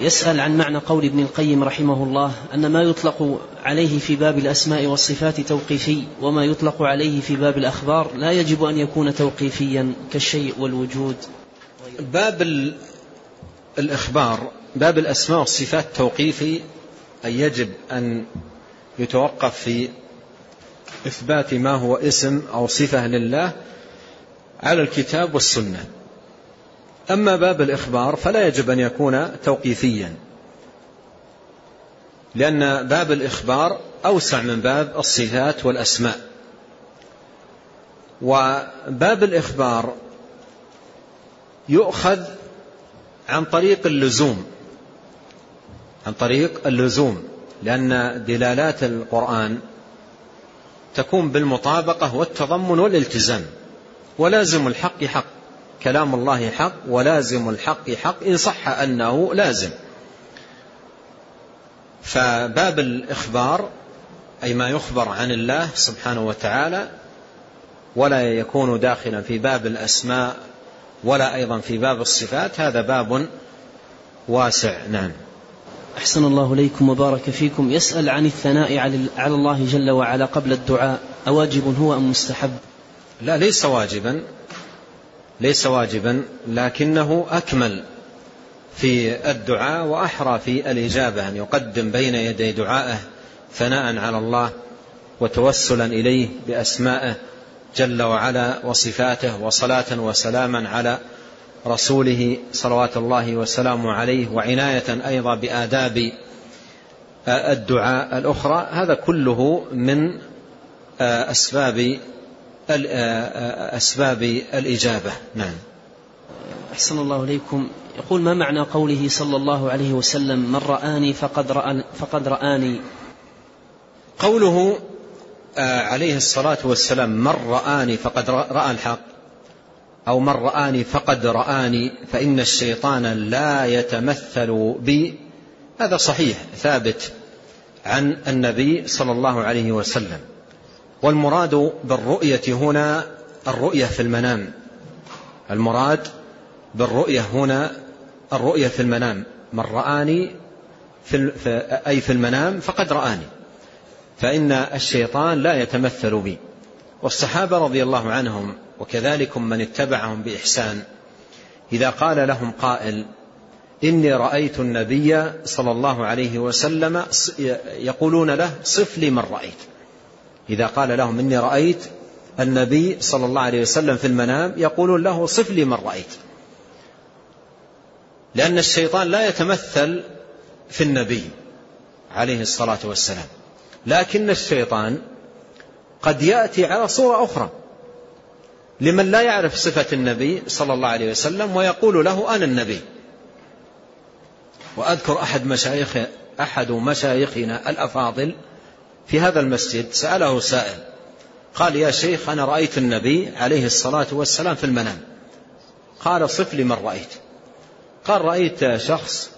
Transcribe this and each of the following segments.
يسأل عن معنى قول ابن القيم رحمه الله أن ما يطلق عليه في باب الأسماء والصفات توقيفي وما يطلق عليه في باب الأخبار لا يجب أن يكون توقيفيا كالشيء والوجود. باب الإخبار باب الأسماء والصفات توقيفي أي يجب أن يتوقف في إثبات ما هو اسم أو صفة لله على الكتاب والسنة. أما باب الإخبار فلا يجب أن يكون توقيفيا لأن باب الإخبار أوسع من باب الصفات والأسماء. وباب الإخبار يؤخذ عن طريق اللزوم عن طريق اللزوم لأن دلالات القرآن تكون بالمطابقة والتضمن والالتزام ولازم الحق حق. كلام الله حق ولازم الحق حق إن صح أنه لازم. فباب الإخبار أي ما يخبر عن الله سبحانه وتعالى ولا يكون داخلا في باب الأسماء ولا أيضا في باب الصفات هذا باب واسع. نعم. أحسن الله إليكم وبارك فيكم. يسأل عن الثناء على الله جل وعلا قبل الدعاء أواجب هو أم مستحب؟ لا ليس واجبا. ليس واجبا لكنه أكمل في الدعاء وأحرى في الإجابة أن يقدم بين يدي دعائه ثناء على الله وتوسلا إليه بأسمائه جل وعلا وصفاته وصلاة وسلاما على رسوله صلوات الله وسلامه عليه وعناية أيضا بآداب الدعاء الأخرى. هذا كله من أسباب أسباب الإجابة. نعم. أحسن الله إليكم. يقول ما معنى قوله صلى الله عليه وسلم من رآني فقد, رأى فقد رآني؟ قوله عليه الصلاة والسلام من رآني فقد رأى الحق. أو من رآني فقد رآني فإن الشيطان لا يتمثل بي. هذا صحيح ثابت عن النبي صلى الله عليه وسلم. والمراد بالرؤية هنا الرؤية في المنام. المراد بالرؤية هنا الرؤية في المنام. من رآني في أي في المنام فقد رآني. فإن الشيطان لا يتمثل بي. والصحابة رضي الله عنهم وكذلك من اتبعهم بإحسان إذا قال لهم قائل إني رأيت النبي صلى الله عليه وسلم يقولون له صف لي من رأيت. إذا قال لهم إني رأيت النبي صلى الله عليه وسلم في المنام يقولون له صف لي من رأيت. لأن الشيطان لا يتمثل في النبي عليه الصلاة والسلام. لكن الشيطان قد يأتي على صورة أخرى. لمن لا يعرف صفة النبي صلى الله عليه وسلم ويقول له أنا النبي. وأذكر أحد مشايخ أحد مشايخنا الأفاضل في هذا المسجد سأله سائل قال يا شيخ أنا رأيت النبي عليه الصلاة والسلام في المنام. قال صف لي من رأيت. قال رأيت شخص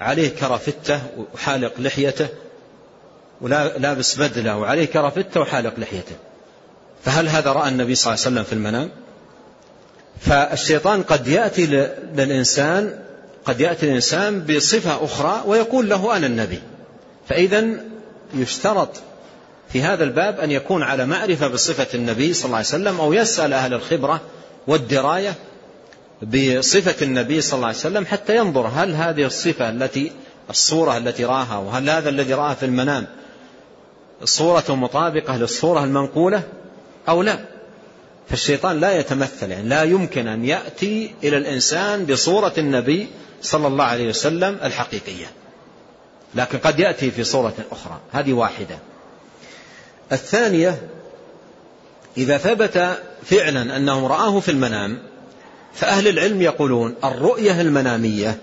عليه كرافتة وحالق لحيته ولابس بدلة وعليه كرافتة وحالق لحيته. فهل هذا رأى النبي صلى الله عليه وسلم في المنام؟ فالشيطان قد يأتي للإنسان قد يأتي الإنسان بصفة أخرى ويقول له أنا النبي. فإذا يشترط في هذا الباب أن يكون على معرفة بصفة النبي صلى الله عليه وسلم أو يسأل أهل الخبرة والدراية بصفة النبي صلى الله عليه وسلم حتى ينظر هل هذه الصفة التي الصورة التي رآها وهل هذا الذي رآه في المنام صورة مطابقة للصورة المنقولة أو لا. فالشيطان لا يتمثل يعني لا يمكن أن يأتي إلى الإنسان بصورة النبي صلى الله عليه وسلم الحقيقية. لكن قد يأتي في صورة أخرى. هذه واحدة. الثانية إذا ثبت فعلا أنه رآه في المنام فأهل العلم يقولون الرؤية المنامية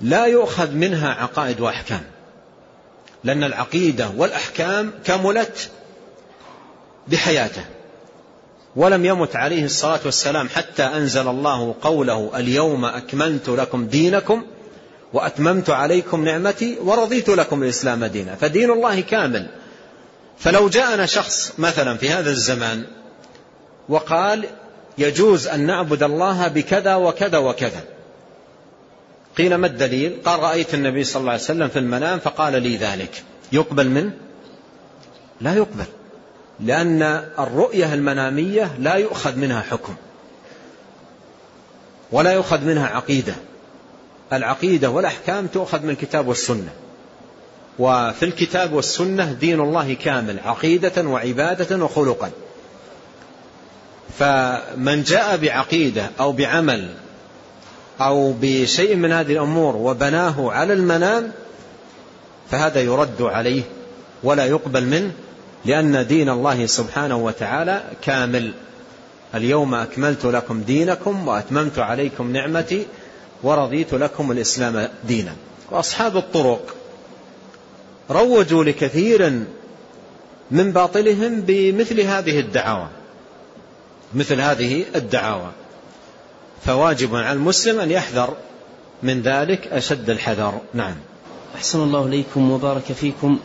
لا يؤخذ منها عقائد وأحكام لأن العقيدة والأحكام كملت بحياته ولم يمت عليه الصلاة والسلام حتى أنزل الله قوله اليوم أكملت لكم دينكم وأتممت عليكم نعمتي ورضيت لكم الإسلام دينا. فدين الله كامل. فلو جاءنا شخص مثلا في هذا الزمان وقال يجوز أن نعبد الله بكذا وكذا وكذا. قيل ما الدليل؟ قال رأيت النبي صلى الله عليه وسلم في المنام فقال لي ذلك. يقبل منه لا يقبل. لأن الرؤية المنامية لا يؤخذ منها حكم. ولا يؤخذ منها عقيدة. العقيدة والأحكام تؤخذ من الكتاب والسنة. وفي الكتاب والسنة دين الله كامل عقيدة وعبادة وخلقا. فمن جاء بعقيدة أو بعمل أو بشيء من هذه الأمور وبناه على المنام فهذا يرد عليه ولا يقبل منه لأن دين الله سبحانه وتعالى كامل. اليوم أكملت لكم دينكم وأتممت عليكم نعمتي ورضيت لكم الإسلام دينا. وأصحاب الطرق روجوا لكثير من باطلهم بمثل هذه الدعاوى. مثل هذه الدعاوى. فواجب على المسلم أن يحذر من ذلك أشد الحذر. نعم. أحسن الله إليكم وبارك فيكم.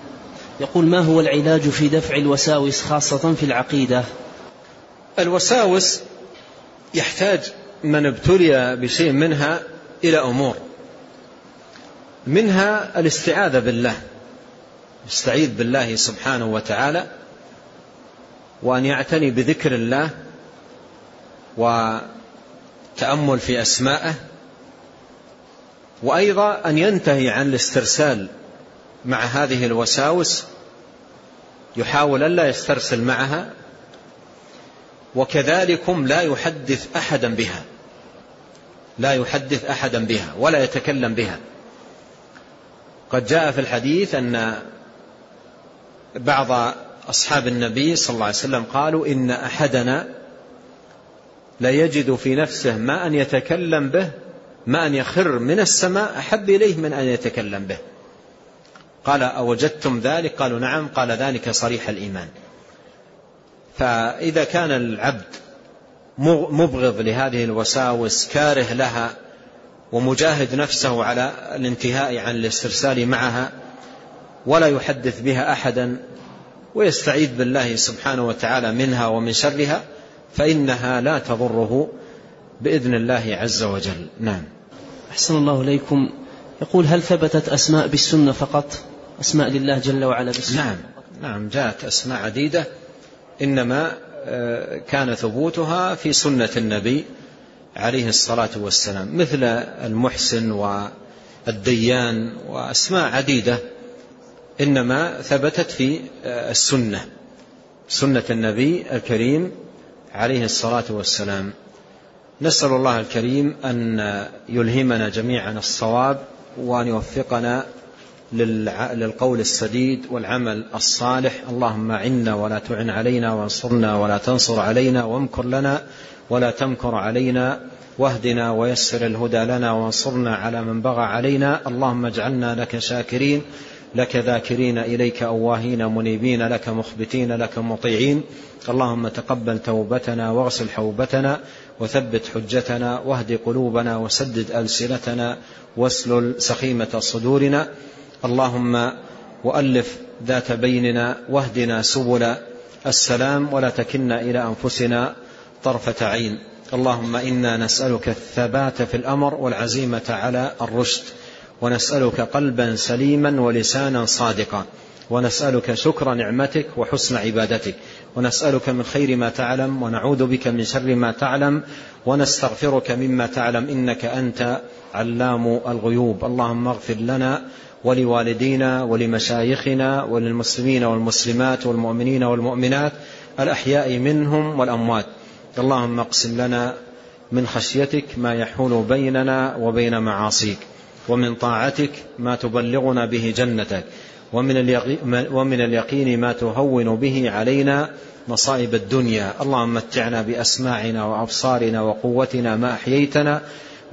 يقول ما هو العلاج في دفع الوساوس خاصة في العقيدة؟ الوساوس يحتاج من ابتلي بشيء منها إلى أمور. منها الاستعاذة بالله يستعيذ بالله سبحانه وتعالى وأن يعتني بذكر الله وتأمل في أسمائه وأيضا أن ينتهي عن الاسترسال مع هذه الوساوس يحاول ألا يسترسل معها وكذلكم لا يحدث أحدا بها. لا يحدث أحدا بها ولا يتكلم بها. قد جاء في الحديث أن بعض أصحاب النبي صلى الله عليه وسلم قالوا إن أحدنا لا يجد في نفسه ما أن يتكلم به ما أن يخر من السماء أحب إليه من أن يتكلم به. قال أوجدتم ذلك؟ قالوا نعم. قال ذلك صريح الإيمان. فإذا كان العبد مبغض لهذه الوساوس كاره لها ومجاهد نفسه على الانتهاء عن الاسترسال معها ولا يحدث بها أحدا ويستعيذ بالله سبحانه وتعالى منها ومن شرها فإنها لا تضره بإذن الله عز وجل. نعم. أحسن الله إليكم. يقول هل ثبتت أسماء بالسنة فقط؟ أسماء لله جل وعلا بالسنة نعم. نعم جاءت أسماء عديدة إنما كان ثبوتها في سنة النبي عليه الصلاة والسلام مثل المحسن والديان وأسماء عديدة إنما ثبتت في آه، السنة سنة النبي الكريم عليه الصلاة والسلام. نسأل الله الكريم أن يلهمنا جميعا الصواب وأن يوفقنا للقول السديد والعمل الصالح. اللهم عنا ولا تعن علينا وانصرنا ولا تنصر علينا وامكر لنا ولا تمكر علينا واهدنا ويسر الهدى لنا وانصرنا على من بغى علينا. اللهم اجعلنا لك شاكرين لك ذاكرين إليك أواهين منيبين لك مخبتين لك مطيعين. اللهم تقبل توبتنا واغسل حوبتنا وثبت حجتنا واهد قلوبنا وسدد ألسنتنا واسلل سخيمة صدورنا. اللهم وألف ذات بيننا واهدنا سبل السلام ولا تكلنا إلى أنفسنا طرفة عين. اللهم إنا نسألك الثبات في الأمر والعزيمة على الرشد ونسألك قلبا سليما ولسانا صادقا ونسألك شكر نعمتك وحسن عبادتك ونسألك من خير ما تعلم ونعوذ بك من شر ما تعلم ونستغفرك مما تعلم إنك أنت علام الغيوب. اللهم اغفر لنا ولوالدينا ولمشايخنا وللمسلمين والمسلمات والمؤمنين والمؤمنات الأحياء منهم والأموات. اللهم اقسم لنا من خشيتك ما يحول بيننا وبين معاصيك ومن طاعتك ما تبلغنا به جنتك ومن اليقين ما تهون به علينا مصائب الدنيا. اللهم متعنا بأسماعنا وأبصارنا وقوتنا ما أحييتنا